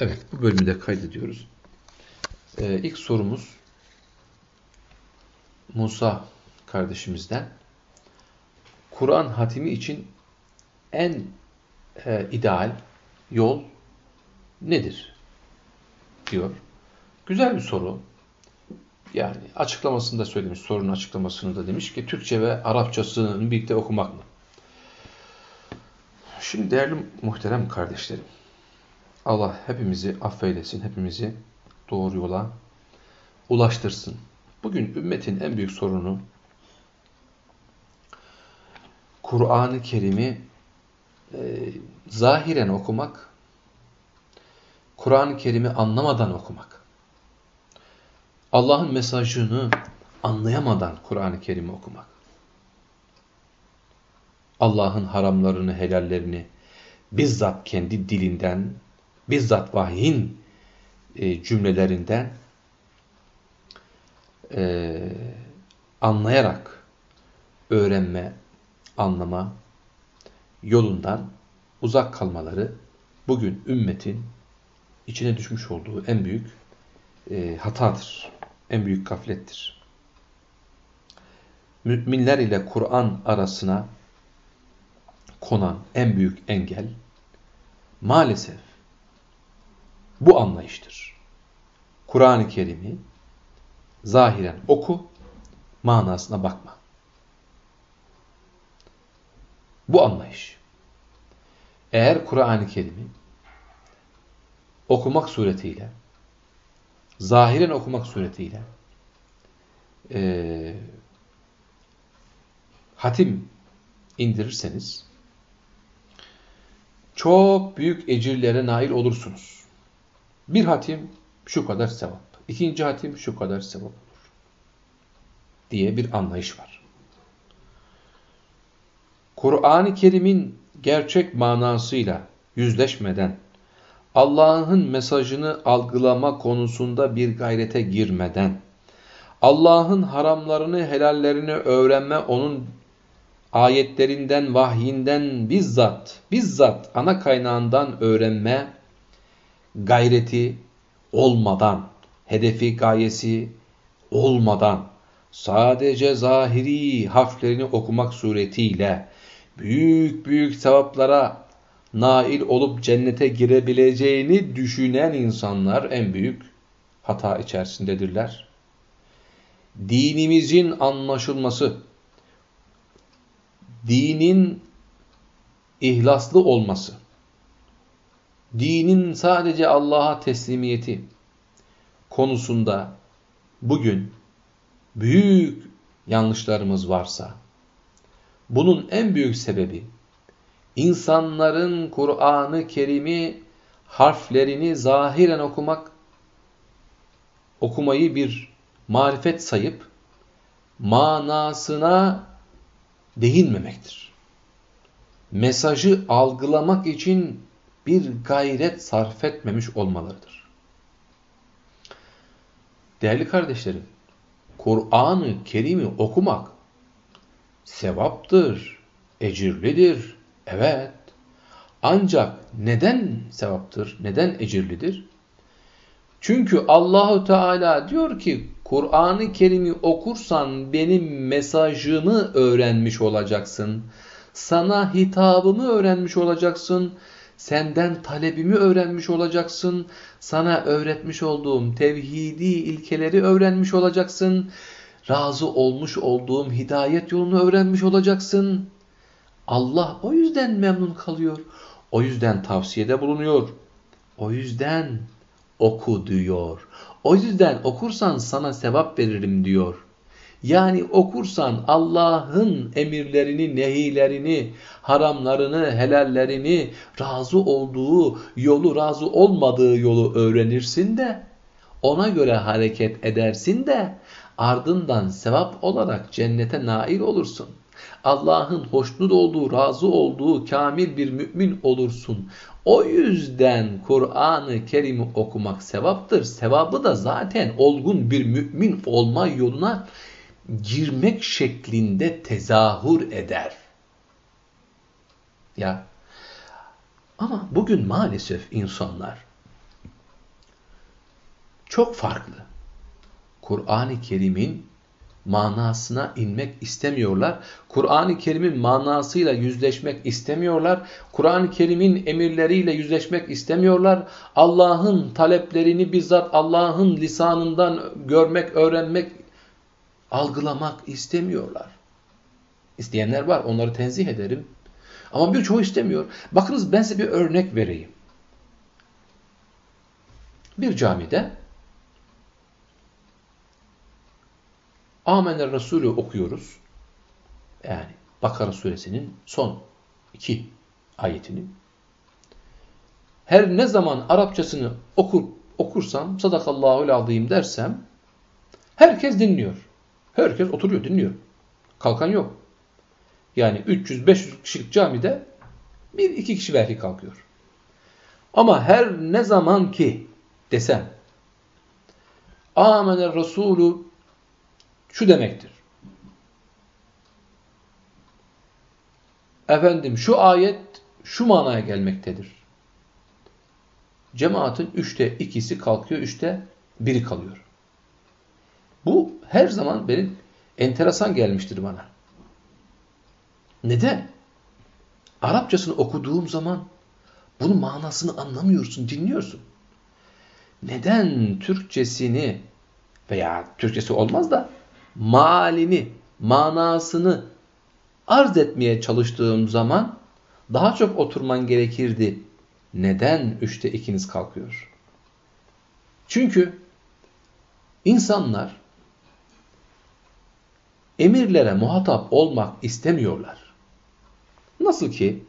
Evet, bu bölümü de kaydediyoruz. Ee, ilk sorumuz Musa kardeşimizden. Kur'an hatimi için en e, ideal yol nedir? diyor. Güzel bir soru. Yani açıklamasında söylemiş, sorunun açıklamasında demiş ki Türkçe ve Arapçasını birlikte okumak mı? Şimdi değerli muhterem kardeşlerim, Allah hepimizi affeylesin, hepimizi doğru yola ulaştırsın. Bugün ümmetin en büyük sorunu Kur'an-ı Kerim'i e, zahiren okumak, Kur'an-ı Kerim'i anlamadan okumak. Allah'ın mesajını anlayamadan Kur'an-ı Kerim'i okumak. Allah'ın haramlarını, helallerini bizzat kendi dilinden, bizzat vahyin e, cümlelerinden e, anlayarak öğrenme, anlama yolundan uzak kalmaları bugün ümmetin içine düşmüş olduğu en büyük e, hatadır. En büyük gaflettir. Müminler ile Kur'an arasına konan en büyük engel maalesef bu anlayıştır. Kur'an-ı Kerim'i zahiren oku, manasına bakma. Bu anlayış. Eğer Kur'an-ı Kerim'i okumak suretiyle, zahiren okumak suretiyle e, hatim indirirseniz çok büyük ecirlere nail olursunuz. Bir hatim şu kadar sevap, ikinci hatim şu kadar sevap olur diye bir anlayış var. Kur'an-ı Kerim'in gerçek manasıyla yüzleşmeden, Allah'ın mesajını algılama konusunda bir gayrete girmeden, Allah'ın haramlarını, helallerini öğrenme, onun ayetlerinden, vahyinden bizzat, bizzat ana kaynağından öğrenme gayreti olmadan, hedefi, gayesi olmadan, sadece zahiri harflerini okumak suretiyle büyük büyük sevaplara nail olup cennete girebileceğini düşünen insanlar en büyük hata içerisindedirler. Dinimizin anlaşılması, dinin ihlaslı olması, dinin sadece Allah'a teslimiyeti konusunda bugün büyük yanlışlarımız varsa, bunun en büyük sebebi insanların Kur'an-ı Kerim'i harflerini zahiren okumak, okumayı bir marifet sayıp manasına değinmemektir. Mesajı algılamak için bir gayret sarf etmemiş olmalarıdır. Değerli kardeşlerim, Kur'an-ı Kerim'i okumak sevaptır, ecirlidir. Evet. Ancak neden sevaptır, neden ecirlidir? Çünkü Allahu Teala diyor ki Kur'an-ı Kerim'i okursan benim mesajımı öğrenmiş olacaksın. Sana hitabımı öğrenmiş olacaksın. Senden talebimi öğrenmiş olacaksın. Sana öğretmiş olduğum tevhidi ilkeleri öğrenmiş olacaksın. Razı olmuş olduğum hidayet yolunu öğrenmiş olacaksın. Allah o yüzden memnun kalıyor. O yüzden tavsiyede bulunuyor. O yüzden oku diyor. O yüzden okursan sana sevap veririm diyor. Yani okursan Allah'ın emirlerini, nehilerini, haramlarını, helallerini, razı olduğu yolu, razı olmadığı yolu öğrenirsin de, ona göre hareket edersin de, ardından sevap olarak cennete nail olursun. Allah'ın hoşnut olduğu, razı olduğu kamil bir mümin olursun. O yüzden Kur'an-ı Kerim'i okumak sevaptır. Sevabı da zaten olgun bir mümin olma yoluna girmek şeklinde tezahür eder. Ya ama bugün maalesef insanlar çok farklı. Kur'an-ı Kerim'in manasına inmek istemiyorlar. Kur'an-ı Kerim'in manasıyla yüzleşmek istemiyorlar. Kur'an-ı Kerim'in emirleriyle yüzleşmek istemiyorlar. Allah'ın taleplerini bizzat Allah'ın lisanından görmek, öğrenmek, algılamak istemiyorlar. İsteyenler var, onları tenzih ederim. Ama birçoğu istemiyor. Bakınız ben size bir örnek vereyim. Bir camide Amener Resulü okuyoruz. Yani Bakara suresinin son iki ayetini. Her ne zaman Arapçasını okur, okursam, sadakallahu azim dersem, herkes dinliyor. Herkes oturuyor, dinliyor. Kalkan yok. Yani 300-500 kişilik camide bir iki kişi belki kalkıyor. Ama her ne zaman ki desem, Amener Resulü şu demektir. Efendim şu ayet şu manaya gelmektedir. Cemaatin üçte ikisi kalkıyor, üçte biri kalıyor. Bu her zaman benim enteresan gelmiştir bana. Neden? Arapçasını okuduğum zaman bunun manasını anlamıyorsun, dinliyorsun. Neden Türkçesini veya Türkçesi olmaz da malini, manasını arz etmeye çalıştığım zaman daha çok oturman gerekirdi. Neden üçte ikiniz kalkıyor? Çünkü insanlar emirlere muhatap olmak istemiyorlar. Nasıl ki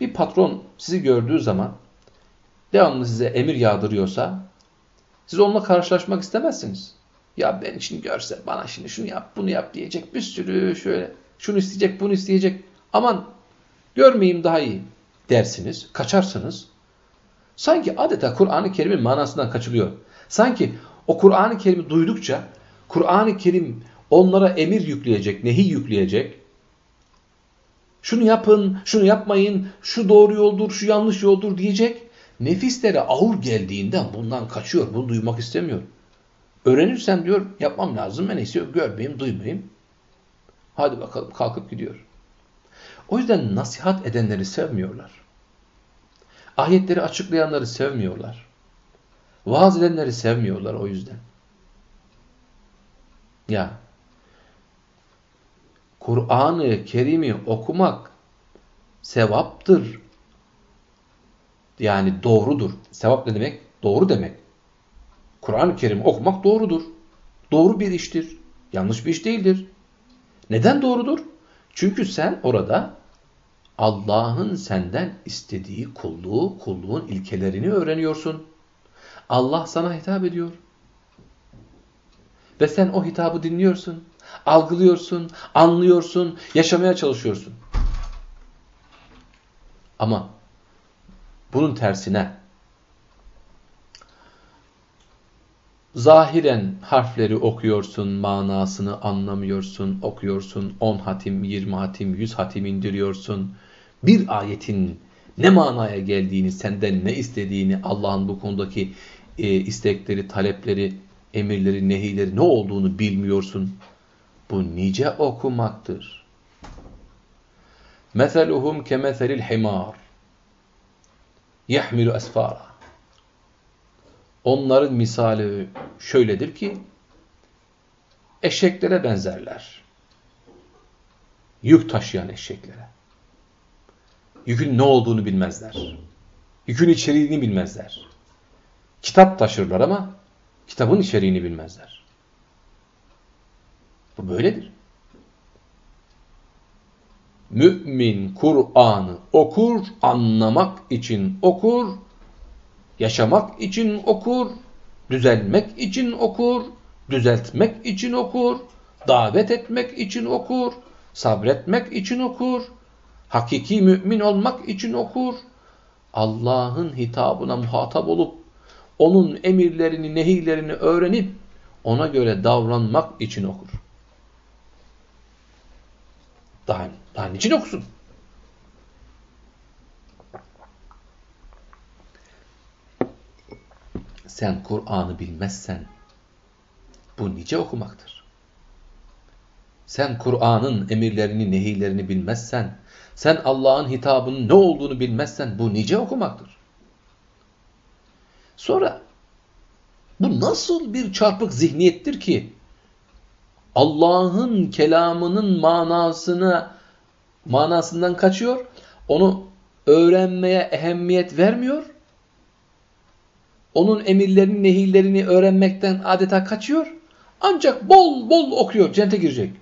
bir patron sizi gördüğü zaman devamlı size emir yağdırıyorsa siz onunla karşılaşmak istemezsiniz. Ya ben şimdi görse bana şimdi şunu yap bunu yap diyecek bir sürü şöyle şunu isteyecek bunu isteyecek aman görmeyeyim daha iyi dersiniz kaçarsınız. Sanki adeta Kur'an-ı Kerim'in manasından kaçılıyor. Sanki o Kur'an-ı Kerim'i duydukça Kur'an-ı Kerim onlara emir yükleyecek, nehi yükleyecek. Şunu yapın, şunu yapmayın, şu doğru yoldur, şu yanlış yoldur diyecek. Nefislere ağır geldiğinden bundan kaçıyor, bunu duymak istemiyor. Öğrenirsem diyor yapmam lazım. Ben istiyor görmeyeyim, duymayayım. Hadi bakalım kalkıp gidiyor. O yüzden nasihat edenleri sevmiyorlar. Ayetleri açıklayanları sevmiyorlar. Vaaz edenleri sevmiyorlar o yüzden. Ya Kur'an-ı Kerim'i okumak sevaptır. Yani doğrudur. Sevap ne demek? Doğru demek. Kur'an-ı Kerim okumak doğrudur. Doğru bir iştir. Yanlış bir iş değildir. Neden doğrudur? Çünkü sen orada Allah'ın senden istediği kulluğu, kulluğun ilkelerini öğreniyorsun. Allah sana hitap ediyor. Ve sen o hitabı dinliyorsun, algılıyorsun, anlıyorsun, yaşamaya çalışıyorsun. Ama bunun tersine Zahiren harfleri okuyorsun, manasını anlamıyorsun, okuyorsun, 10 hatim, 20 hatim, 100 hatim indiriyorsun. Bir ayetin ne manaya geldiğini, senden ne istediğini, Allah'ın bu konudaki e, istekleri, talepleri, emirleri, nehileri ne olduğunu bilmiyorsun. Bu nice okumaktır. Meseluhum kemeselil himar. Yahmilu esfara. Onların misali şöyledir ki eşeklere benzerler. Yük taşıyan eşeklere. Yükün ne olduğunu bilmezler. Yükün içeriğini bilmezler. Kitap taşırlar ama kitabın içeriğini bilmezler. Bu böyledir. Mümin Kur'an'ı okur, anlamak için okur, yaşamak için okur, düzelmek için okur, düzeltmek için okur, davet etmek için okur, sabretmek için okur, hakiki mümin olmak için okur, Allah'ın hitabına muhatap olup, onun emirlerini, nehilerini öğrenip, ona göre davranmak için okur. Daha, daha niçin okusun? Sen Kur'an'ı bilmezsen bu nice okumaktır. Sen Kur'an'ın emirlerini, nehirlerini bilmezsen, sen Allah'ın hitabının ne olduğunu bilmezsen bu nice okumaktır. Sonra bu nasıl bir çarpık zihniyettir ki Allah'ın kelamının manasını manasından kaçıyor, onu öğrenmeye ehemmiyet vermiyor, onun emirlerini, nehirlerini öğrenmekten adeta kaçıyor, ancak bol bol okuyor, cennete girecek.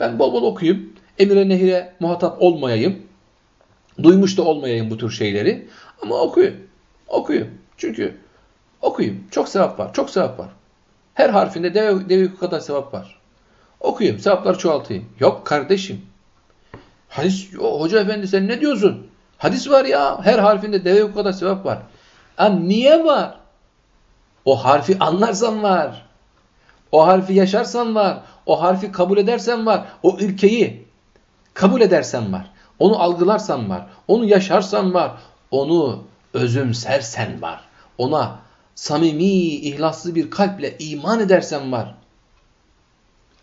Ben bol bol okuyayım, emire nehire muhatap olmayayım, duymuş da olmayayım bu tür şeyleri ama okuyun, okuyun. Çünkü okuyayım, çok sevap var, çok sevap var. Her harfinde deve, deve kadar sevap var. Okuyayım, sevapları çoğaltayım. Yok kardeşim. Hadis, hoca efendi sen ne diyorsun? Hadis var ya, her harfinde deve kadar sevap var. Ha, niye var? O harfi anlarsan var. O harfi yaşarsan var. O harfi kabul edersen var. O ülkeyi kabul edersen var. Onu algılarsan var. Onu yaşarsan var. Onu özümsersen var. Ona samimi, ihlaslı bir kalple iman edersen var.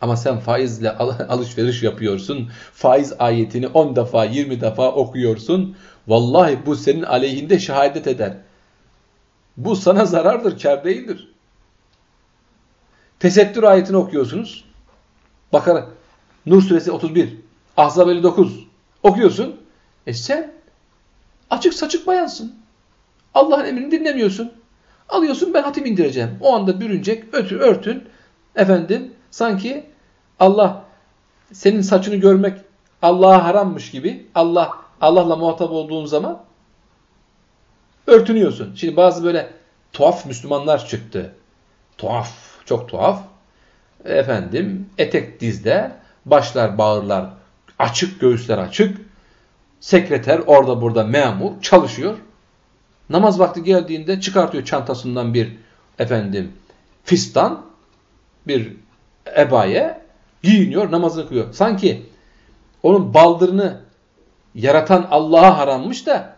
Ama sen faizle alışveriş yapıyorsun. Faiz ayetini 10 defa, 20 defa okuyorsun. Vallahi bu senin aleyhinde şehadet eder. Bu sana zarardır, kar değildir. Tesettür ayetini okuyorsunuz. Bakara, Nur suresi 31, Ahzab 59 okuyorsun. E sen açık saçık bayansın. Allah'ın emrini dinlemiyorsun. Alıyorsun ben hatim indireceğim. O anda bürünecek, ötü, örtün. Efendim sanki Allah senin saçını görmek Allah'a harammış gibi. Allah Allah'la muhatap olduğun zaman örtünüyorsun. Şimdi bazı böyle tuhaf Müslümanlar çıktı. Tuhaf, çok tuhaf. Efendim etek dizde, başlar bağırlar açık, göğüsler açık. Sekreter orada burada memur çalışıyor. Namaz vakti geldiğinde çıkartıyor çantasından bir efendim fistan, bir ebaye, giyiniyor, namazını kılıyor. Sanki onun baldırını yaratan Allah'a harammış da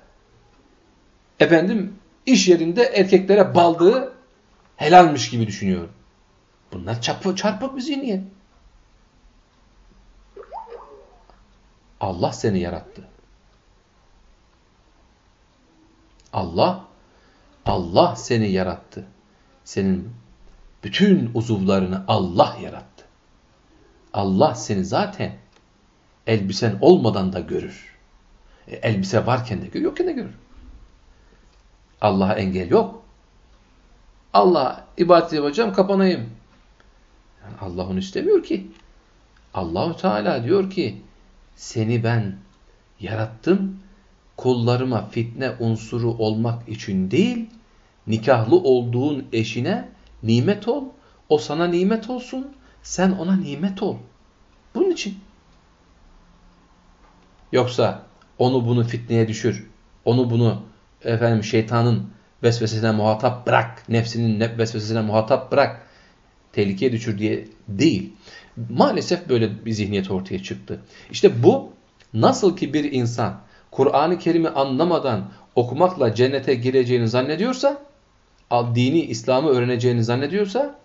efendim iş yerinde erkeklere baldığı helalmiş gibi düşünüyor. Bunlar çarpık, çarpık bir zihniyet. Allah seni yarattı. Allah, Allah seni yarattı. Senin bütün uzuvlarını Allah yarattı. Allah seni zaten elbisen olmadan da görür. E, elbise varken de görür, yokken de görür. Allah'a engel yok. Allah ibadet yapacağım, kapanayım. Yani Allah onu istemiyor ki. Allahu Teala diyor ki seni ben yarattım kullarıma fitne unsuru olmak için değil, nikahlı olduğun eşine nimet ol, o sana nimet olsun, sen ona nimet ol. Bunun için. Yoksa onu bunu fitneye düşür, onu bunu efendim şeytanın vesvesesine muhatap bırak, nefsinin vesvesesine muhatap bırak, tehlikeye düşür diye değil. Maalesef böyle bir zihniyet ortaya çıktı. İşte bu nasıl ki bir insan Kur'an-ı Kerim'i anlamadan okumakla cennete gireceğini zannediyorsa, dini İslam'ı öğreneceğini zannediyorsa,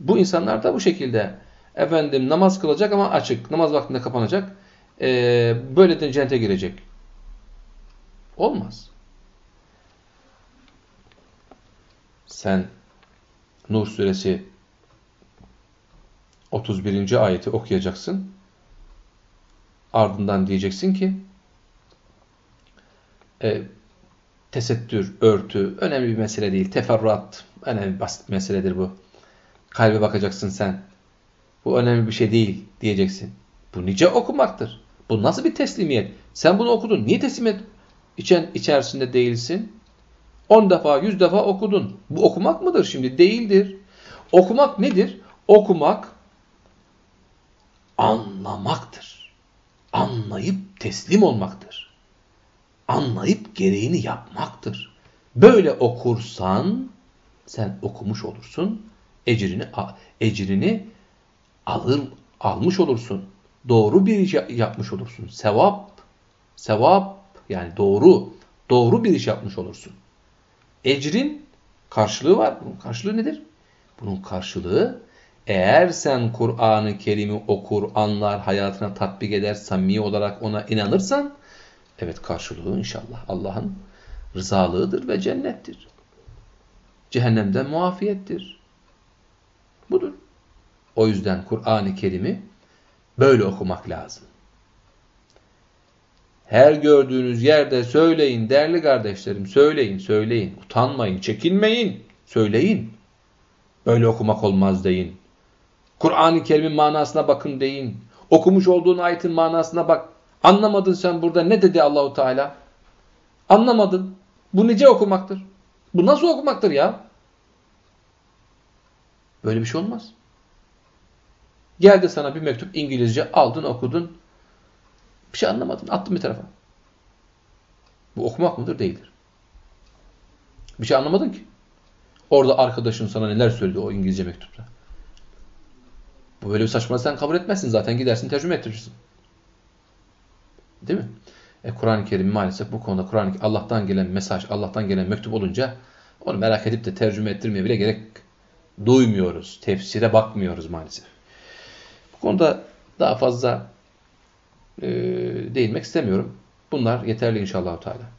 bu insanlar da bu şekilde efendim namaz kılacak ama açık, namaz vaktinde kapanacak, ee, böyle de cennete girecek. Olmaz. Sen Nur suresi 31. ayeti okuyacaksın. Ardından diyeceksin ki e, tesettür, örtü önemli bir mesele değil. Teferruat önemli basit meseledir bu. Kalbe bakacaksın sen. Bu önemli bir şey değil diyeceksin. Bu nice okumaktır. Bu nasıl bir teslimiyet? Sen bunu okudun. Niye teslimiyet içen, içerisinde değilsin? 10 defa, 100 defa okudun. Bu okumak mıdır şimdi? Değildir. Okumak nedir? Okumak anlamaktır. Anlayıp teslim olmaktır anlayıp gereğini yapmaktır. Böyle okursan sen okumuş olursun. Ecrini ecrini alır almış olursun. Doğru bir iş yapmış olursun. Sevap sevap yani doğru doğru bir iş yapmış olursun. Ecrin Karşılığı var. Bunun karşılığı nedir? Bunun karşılığı eğer sen Kur'an-ı Kerim'i okur, anlar, hayatına tatbik eder, samimi olarak ona inanırsan evet karşılığı inşallah Allah'ın rızalığıdır ve cennettir. Cehennemden muafiyettir. Budur. O yüzden Kur'an-ı Kerim'i böyle okumak lazım. Her gördüğünüz yerde söyleyin değerli kardeşlerim söyleyin söyleyin utanmayın çekinmeyin söyleyin. Böyle okumak olmaz deyin. Kur'an-ı Kerim'in manasına bakın deyin. Okumuş olduğun ayetin manasına bak. Anlamadın sen burada ne dedi Allahu Teala? Anlamadın. Bu nice okumaktır. Bu nasıl okumaktır ya? Böyle bir şey olmaz. Geldi sana bir mektup İngilizce aldın okudun. Bir şey anlamadın. Attın bir tarafa. Bu okumak mıdır? Değildir. Bir şey anlamadın ki. Orada arkadaşın sana neler söyledi o İngilizce mektupta. Bu böyle bir saçmalığı sen kabul etmezsin zaten. Gidersin tercüme ettirirsin. Değil mi? E, Kur'an-ı Kerim maalesef bu konuda Kur'an Allah'tan gelen mesaj, Allah'tan gelen mektup olunca onu merak edip de tercüme ettirmeye bile gerek duymuyoruz. Tefsire bakmıyoruz maalesef. Bu konuda daha fazla e, değinmek istemiyorum. Bunlar yeterli inşallah Teala.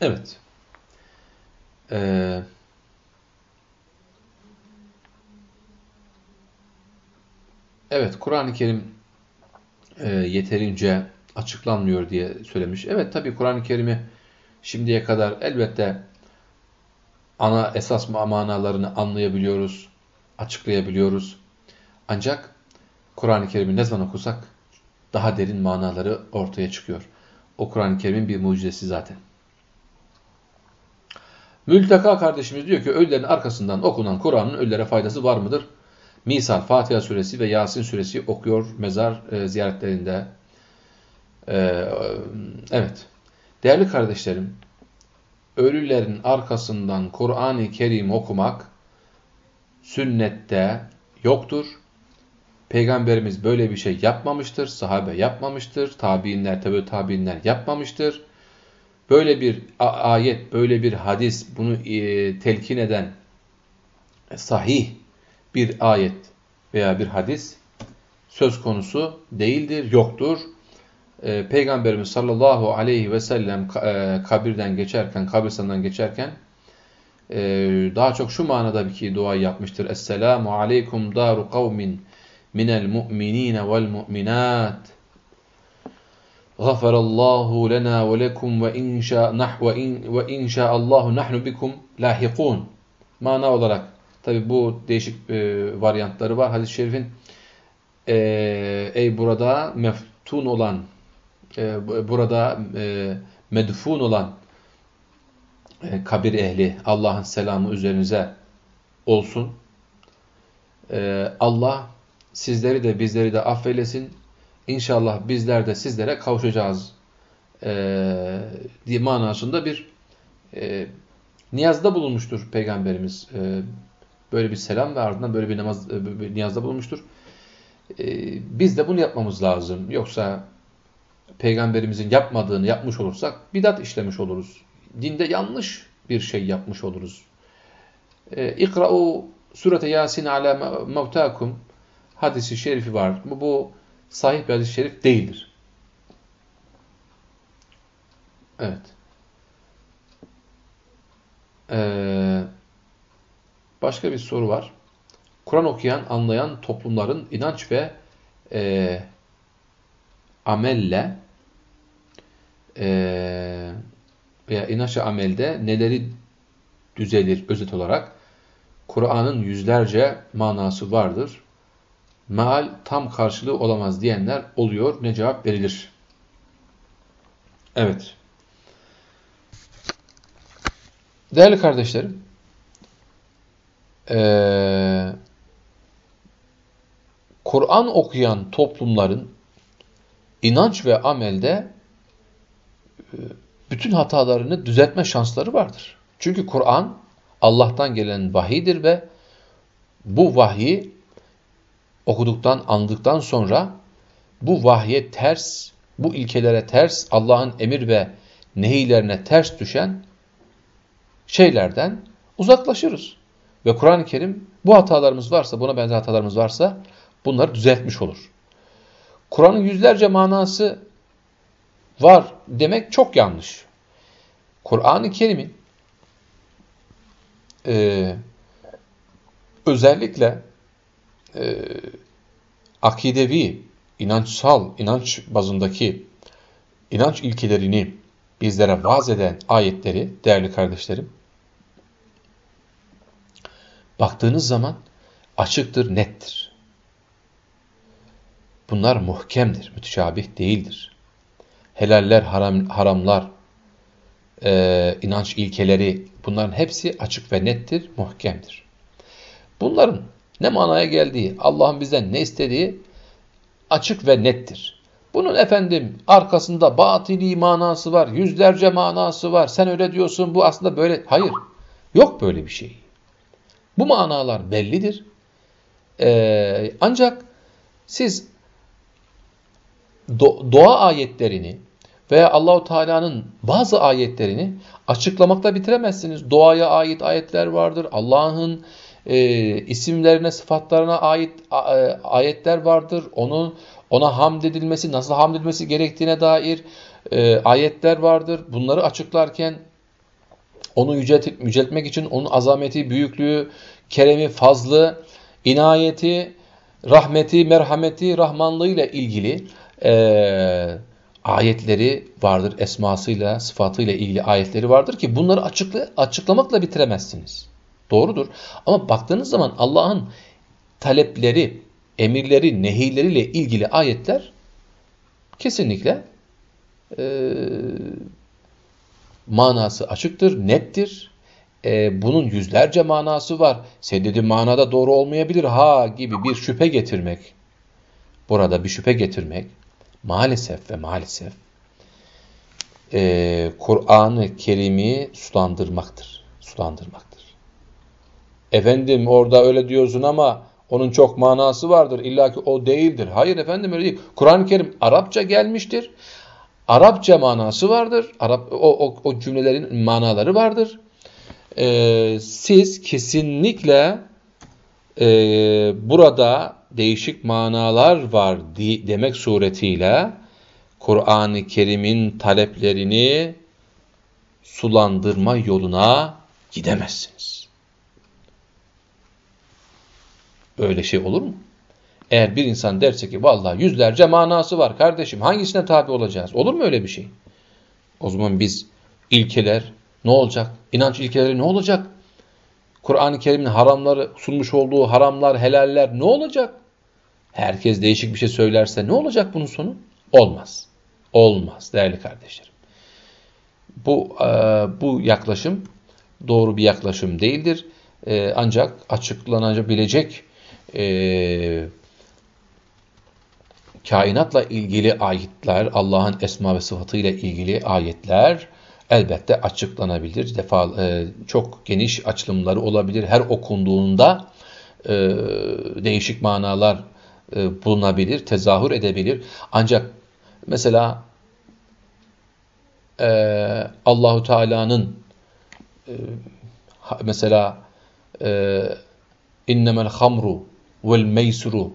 Evet. Ee, evet, Kur'an-ı Kerim e, yeterince açıklanmıyor diye söylemiş. Evet, tabii Kur'an-ı Kerim'i şimdiye kadar elbette ana esas manalarını anlayabiliyoruz, açıklayabiliyoruz. Ancak Kur'an-ı Kerim'i ne zaman okusak daha derin manaları ortaya çıkıyor. O Kur'an-ı Kerim'in bir mucizesi zaten. Mülteka kardeşimiz diyor ki ölülerin arkasından okunan Kur'an'ın ölülere faydası var mıdır? Misal Fatiha suresi ve Yasin suresi okuyor mezar e, ziyaretlerinde. E, evet. Değerli kardeşlerim, ölülerin arkasından Kur'an-ı Kerim okumak sünnette yoktur. Peygamberimiz böyle bir şey yapmamıştır, sahabe yapmamıştır, tabiinler, tabi tabiinler yapmamıştır böyle bir ayet, böyle bir hadis, bunu e, telkin eden sahih bir ayet veya bir hadis söz konusu değildir, yoktur. E, Peygamberimiz sallallahu aleyhi ve sellem e, kabirden geçerken, kabirstandan geçerken e, daha çok şu manada bir ki dua yapmıştır. Esselamu aleykum daru kavmin minel mu'minine vel mu'minat ve inşa nah ve in ve inşaallahu nahnu bikum lahikun. Mana olarak tabi bu değişik e, varyantları var. Hadis-i şerifin e, ey burada meftun olan e, burada e, medfun olan e, kabir ehli Allah'ın selamı üzerinize olsun. E, Allah sizleri de bizleri de affeylesin İnşallah bizler de sizlere kavuşacağız e, diye manasında bir e, niyazda bulunmuştur Peygamberimiz. E, böyle bir selam ve ardından böyle bir, namaz, e, bir niyazda bulunmuştur. E, biz de bunu yapmamız lazım. Yoksa Peygamberimizin yapmadığını yapmış olursak bidat işlemiş oluruz. Dinde yanlış bir şey yapmış oluruz. E, İkra'u surete Yasin ala mevtakum hadisi şerifi var. Bu, bu sahih bir hadis-i şerif değildir. Evet. Ee, başka bir soru var. Kur'an okuyan, anlayan toplumların inanç ve e, amelle e, veya inanç amelde neleri düzelir özet olarak? Kur'an'ın yüzlerce manası vardır meal tam karşılığı olamaz diyenler oluyor. Ne cevap verilir? Evet. Değerli kardeşlerim, ee, Kur'an okuyan toplumların inanç ve amelde e, bütün hatalarını düzeltme şansları vardır. Çünkü Kur'an Allah'tan gelen vahidir ve bu vahyi okuduktan, andıktan sonra bu vahye ters, bu ilkelere ters, Allah'ın emir ve nehiylerine ters düşen şeylerden uzaklaşırız. Ve Kur'an-ı Kerim bu hatalarımız varsa, buna benzer hatalarımız varsa bunları düzeltmiş olur. Kur'an'ın yüzlerce manası var demek çok yanlış. Kur'an-ı Kerim'in e, özellikle e, akidevi, inançsal, inanç bazındaki inanç ilkelerini bizlere vaaz eden ayetleri değerli kardeşlerim baktığınız zaman açıktır, nettir. Bunlar muhkemdir, müteşabih değildir. Helaller, haram, haramlar, e, inanç ilkeleri bunların hepsi açık ve nettir, muhkemdir. Bunların ne manaya geldiği, Allah'ın bizden ne istediği açık ve nettir. Bunun efendim arkasında batili manası var, yüzlerce manası var. Sen öyle diyorsun, bu aslında böyle. Hayır, yok böyle bir şey. Bu manalar bellidir. Ee, ancak siz do doğa ayetlerini veya Allahu Teala'nın bazı ayetlerini açıklamakla bitiremezsiniz. Doğaya ait ayetler vardır. Allah'ın e, isimlerine, sıfatlarına ait a, e, ayetler vardır. Onun ona hamd edilmesi, nasıl hamd edilmesi gerektiğine dair e, ayetler vardır. Bunları açıklarken onu yücelt, yüceltmek için onun azameti, büyüklüğü, keremi, fazlı, inayeti, rahmeti, merhameti, rahmanlığı ile ilgili e, ayetleri vardır. Esmasıyla, sıfatıyla ilgili ayetleri vardır ki bunları açıkla, açıklamakla bitiremezsiniz. Doğrudur. Ama baktığınız zaman Allah'ın talepleri, emirleri, nehirleriyle ilgili ayetler kesinlikle e, manası açıktır, nettir. E, bunun yüzlerce manası var. Senin manada doğru olmayabilir ha gibi bir şüphe getirmek. Burada bir şüphe getirmek maalesef ve maalesef e, Kur'an-ı Kerim'i sulandırmaktır. Sulandırmaktır. Efendim orada öyle diyorsun ama onun çok manası vardır. İlla ki o değildir. Hayır efendim öyle değil. Kur'an-ı Kerim Arapça gelmiştir. Arapça manası vardır. Arap o, o, o cümlelerin manaları vardır. Ee, siz kesinlikle e, burada değişik manalar var demek suretiyle Kur'an-ı Kerim'in taleplerini sulandırma yoluna gidemezsiniz. Öyle şey olur mu? Eğer bir insan derse ki vallahi yüzlerce manası var kardeşim hangisine tabi olacağız? Olur mu öyle bir şey? O zaman biz ilkeler ne olacak? İnanç ilkeleri ne olacak? Kur'an-ı Kerim'in haramları sunmuş olduğu haramlar, helaller ne olacak? Herkes değişik bir şey söylerse ne olacak bunun sonu? Olmaz. Olmaz değerli kardeşlerim. Bu, e, bu yaklaşım doğru bir yaklaşım değildir. E, ancak açıklanabilecek e, kainatla ilgili ayetler, Allah'ın esma ve sıfatıyla ilgili ayetler elbette açıklanabilir. Defa e, çok geniş açılımları olabilir. Her okunduğunda e, değişik manalar e, bulunabilir, tezahür edebilir. Ancak mesela e, Allahu Teala'nın e, mesela e, innemel hamru vel meysuru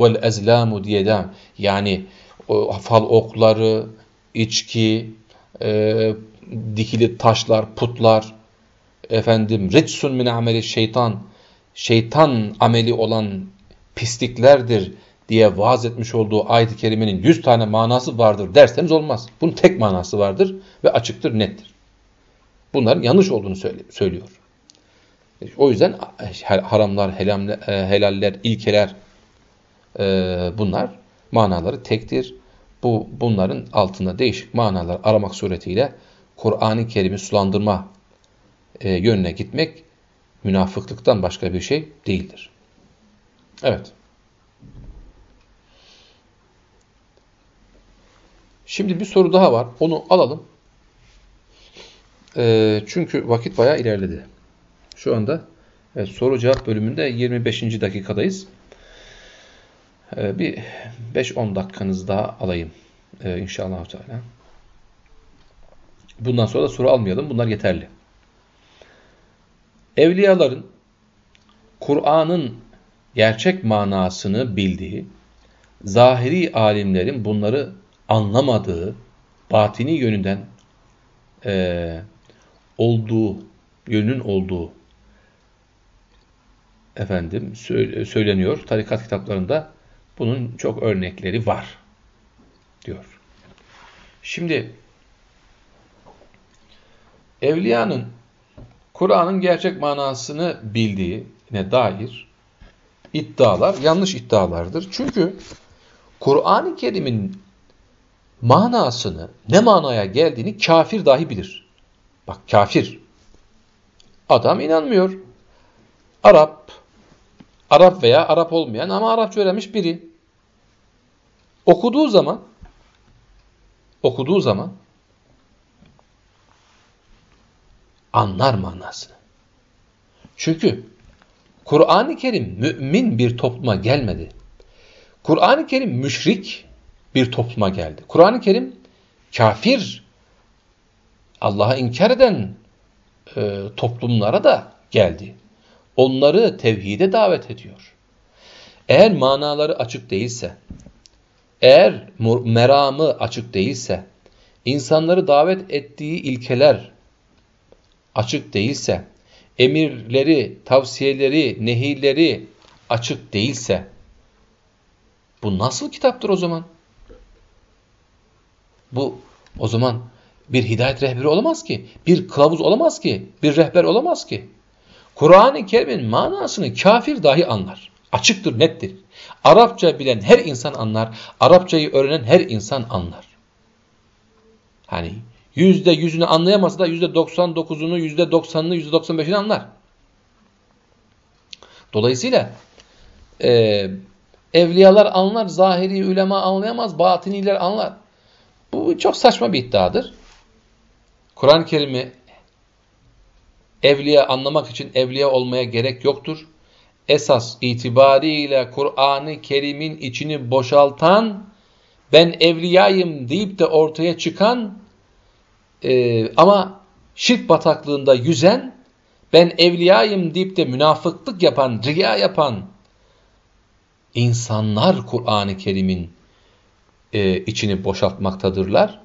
vel ezlamu diye de yani o fal okları, içki, e, dikili taşlar, putlar, efendim ritsun min ameli şeytan, şeytan ameli olan pisliklerdir diye vaaz etmiş olduğu ayet-i kerimenin yüz tane manası vardır derseniz olmaz. Bunun tek manası vardır ve açıktır, nettir. Bunların yanlış olduğunu söylüyor. O yüzden haramlar, e, helaller, ilkeler e, bunlar manaları tektir. Bu Bunların altında değişik manalar aramak suretiyle Kur'an-ı Kerim'i sulandırma e, yönüne gitmek münafıklıktan başka bir şey değildir. Evet. Şimdi bir soru daha var. Onu alalım. E, çünkü vakit bayağı ilerledi. Şu anda evet, soru cevap bölümünde 25. dakikadayız. Ee, bir 5-10 dakikanızı daha alayım ee, inşallah. Teala. Bundan sonra da soru almayalım. Bunlar yeterli. Evliyaların Kur'an'ın gerçek manasını bildiği, zahiri alimlerin bunları anlamadığı, batini yönünden e, olduğu, yönün olduğu efendim söyleniyor. Tarikat kitaplarında bunun çok örnekleri var diyor. Şimdi evliyanın Kur'an'ın gerçek manasını bildiğine dair iddialar yanlış iddialardır. Çünkü Kur'an-ı Kerim'in manasını, ne manaya geldiğini kafir dahi bilir. Bak kafir. Adam inanmıyor. Arap, Arap veya Arap olmayan ama Arapça öğrenmiş biri. Okuduğu zaman okuduğu zaman anlar manasını. Çünkü Kur'an-ı Kerim mümin bir topluma gelmedi. Kur'an-ı Kerim müşrik bir topluma geldi. Kur'an-ı Kerim kafir, Allah'a inkar eden e, toplumlara da geldi. Onları tevhide davet ediyor. Eğer manaları açık değilse, eğer meramı açık değilse, insanları davet ettiği ilkeler açık değilse, emirleri, tavsiyeleri, nehirleri açık değilse, bu nasıl kitaptır o zaman? Bu o zaman bir hidayet rehberi olamaz ki, bir kılavuz olamaz ki, bir rehber olamaz ki. Kur'an-ı Kerim'in manasını kafir dahi anlar. Açıktır, nettir. Arapça bilen her insan anlar, Arapçayı öğrenen her insan anlar. Hani yüzde yüzünü anlayamasa da yüzde doksan dokuzunu, yüzde doksanını, yüzde doksan beşini anlar. Dolayısıyla e, evliyalar anlar, zahiri ulema anlayamaz, batiniler anlar. Bu çok saçma bir iddiadır. Kur'an-ı Kerim'i evliya anlamak için evliya olmaya gerek yoktur. Esas itibariyle Kur'an-ı Kerim'in içini boşaltan, ben evliyayım deyip de ortaya çıkan e, ama şirk bataklığında yüzen, ben evliyayım deyip de münafıklık yapan, riya yapan insanlar Kur'an-ı Kerim'in e, içini boşaltmaktadırlar.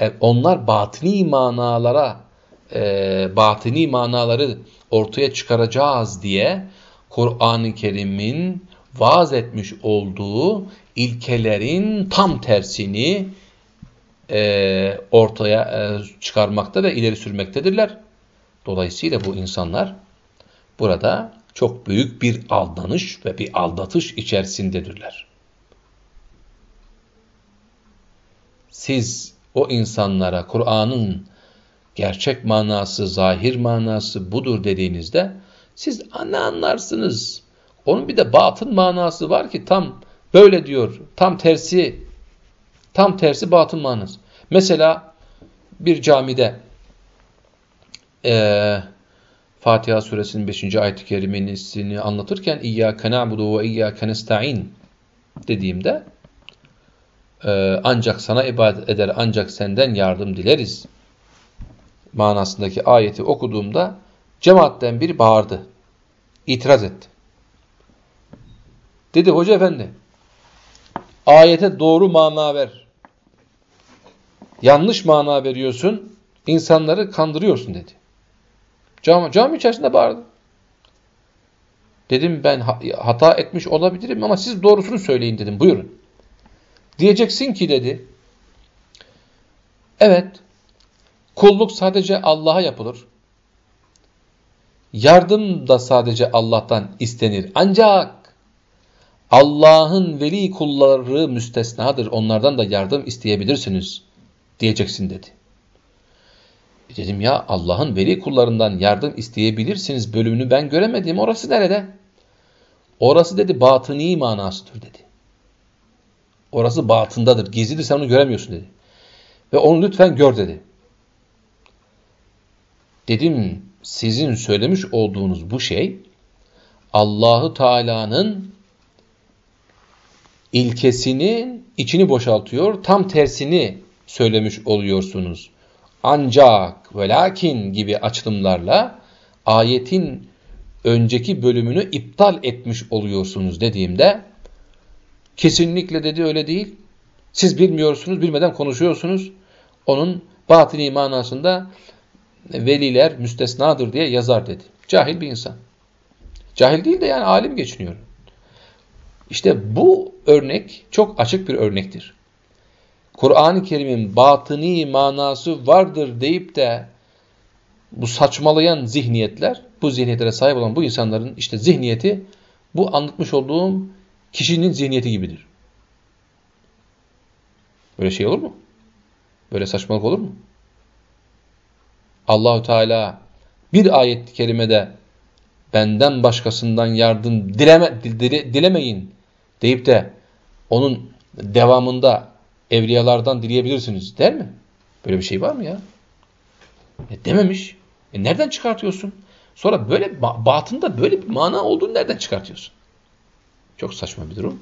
E, onlar batini manalara, e, batini manaları ortaya çıkaracağız diye Kur'an-ı Kerim'in vaaz etmiş olduğu ilkelerin tam tersini e, ortaya e, çıkarmakta ve ileri sürmektedirler. Dolayısıyla bu insanlar burada çok büyük bir aldanış ve bir aldatış içerisindedirler. Siz o insanlara Kur'an'ın gerçek manası, zahir manası budur dediğinizde siz ne anlarsınız? Onun bir de batın manası var ki tam böyle diyor, tam tersi, tam tersi batın manası. Mesela bir camide e, Fatiha suresinin 5. ayet-i kerimesini anlatırken İyyâke na'budu ve iyyâke nesta'in dediğimde e, ancak sana ibadet eder, ancak senden yardım dileriz manasındaki ayeti okuduğumda cemaatten biri bağırdı. İtiraz etti. Dedi hoca efendi ayete doğru mana ver. Yanlış mana veriyorsun. insanları kandırıyorsun dedi. Cami, cami içerisinde bağırdı. Dedim ben hata etmiş olabilirim ama siz doğrusunu söyleyin dedim. Buyurun. Diyeceksin ki dedi. Evet. Kulluk sadece Allah'a yapılır. Yardım da sadece Allah'tan istenir. Ancak Allah'ın veli kulları müstesnadır. Onlardan da yardım isteyebilirsiniz diyeceksin dedi. E dedim ya Allah'ın veli kullarından yardım isteyebilirsiniz bölümünü ben göremedim. Orası nerede? Orası dedi batıni manasıdır dedi. Orası batındadır, gizlidir sen onu göremiyorsun dedi. Ve onu lütfen gör dedi. Dedim sizin söylemiş olduğunuz bu şey Allahu Teala'nın ilkesinin içini boşaltıyor. Tam tersini söylemiş oluyorsunuz. Ancak ve lakin gibi açılımlarla ayetin önceki bölümünü iptal etmiş oluyorsunuz dediğimde kesinlikle dedi öyle değil. Siz bilmiyorsunuz, bilmeden konuşuyorsunuz. Onun batini manasında veliler müstesnadır diye yazar dedi. Cahil bir insan. Cahil değil de yani alim geçiniyor. İşte bu örnek çok açık bir örnektir. Kur'an-ı Kerim'in batıni manası vardır deyip de bu saçmalayan zihniyetler, bu zihniyetlere sahip olan bu insanların işte zihniyeti bu anlatmış olduğum kişinin zihniyeti gibidir. Böyle şey olur mu? Böyle saçmalık olur mu? Allahu Teala bir ayet-i kerimede benden başkasından yardım dileme, dile, dilemeyin deyip de onun devamında evliyalardan dileyebilirsiniz der mi? Böyle bir şey var mı ya? E dememiş. E nereden çıkartıyorsun? Sonra böyle batında böyle bir mana olduğunu nereden çıkartıyorsun? Çok saçma bir durum.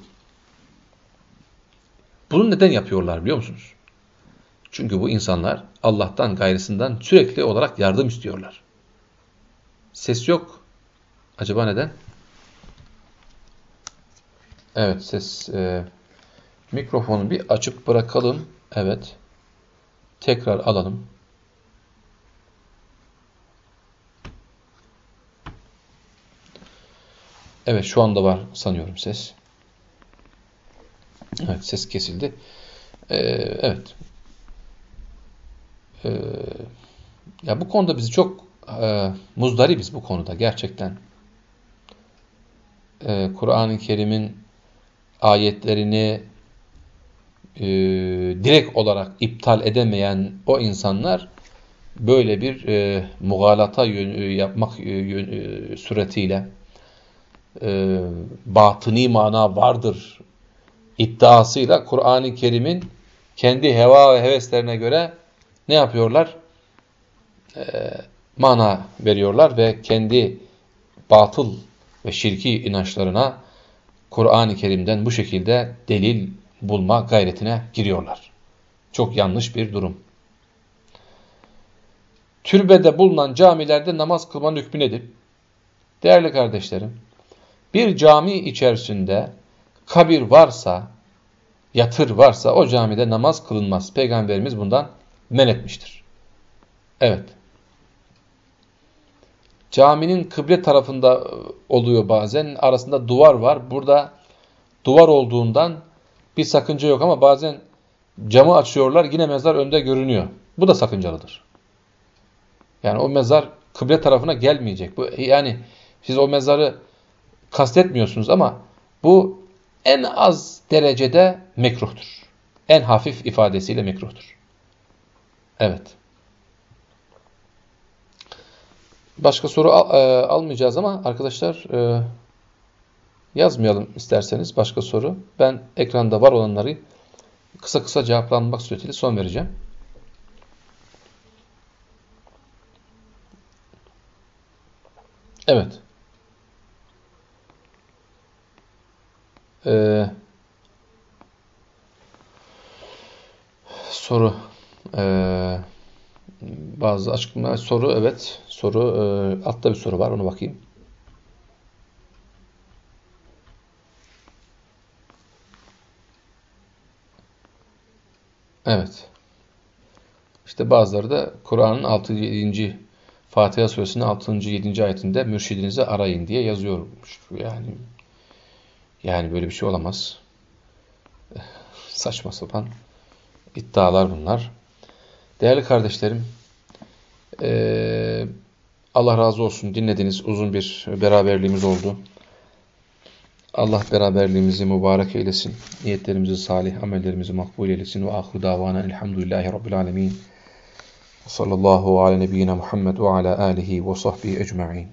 Bunu neden yapıyorlar biliyor musunuz? Çünkü bu insanlar Allah'tan gayrısından sürekli olarak yardım istiyorlar. Ses yok. Acaba neden? Evet ses e, mikrofonu bir açıp bırakalım. Evet. Tekrar alalım. Evet şu anda var sanıyorum ses. Evet ses kesildi. Ee, evet. Ee, ya bu konuda bizi çok e, muzdaribiz bu konuda gerçekten. Ee, Kur'an-ı Kerim'in ayetlerini e, direkt olarak iptal edemeyen o insanlar böyle bir e, mugalata yön, yapmak yön, e, suretiyle e, batıni mana vardır iddiasıyla Kur'an-ı Kerim'in kendi heva ve heveslerine göre ne yapıyorlar? E, mana veriyorlar ve kendi batıl ve şirki inançlarına Kur'an-ı Kerim'den bu şekilde delil bulma gayretine giriyorlar. Çok yanlış bir durum. Türbede bulunan camilerde namaz kılmanın hükmü nedir? Değerli kardeşlerim, bir cami içerisinde kabir varsa, yatır varsa o camide namaz kılınmaz. Peygamberimiz bundan men etmiştir. Evet. Caminin kıble tarafında e, oluyor bazen. Arasında duvar var. Burada duvar olduğundan bir sakınca yok ama bazen camı açıyorlar yine mezar önde görünüyor. Bu da sakıncalıdır. Yani o mezar kıble tarafına gelmeyecek. Bu yani siz o mezarı kastetmiyorsunuz ama bu en az derecede mekruhtur. En hafif ifadesiyle mekruhtur. Evet. Başka soru al, e, almayacağız ama arkadaşlar e, yazmayalım isterseniz başka soru. Ben ekranda var olanları kısa kısa cevaplanmak suretiyle son vereceğim. Evet. Ee, soru bazı açıklamalar soru evet soru e, altta bir soru var onu bakayım. Evet. İşte bazıları da Kur'an'ın 6. 7. Fatiha suresinin 6. 7. ayetinde mürşidinizi arayın diye yazıyormuş. Yani yani böyle bir şey olamaz. Saçma sapan iddialar bunlar. Değerli kardeşlerim, Allah razı olsun dinlediniz. Uzun bir beraberliğimiz oldu. Allah beraberliğimizi mübarek eylesin. Niyetlerimizi salih, amellerimizi makbul eylesin. Ve ahru davana elhamdülillahi rabbil alemin. Sallallahu ala nebiyyina Muhammed ve ala alihi ve sahbihi ecma'in.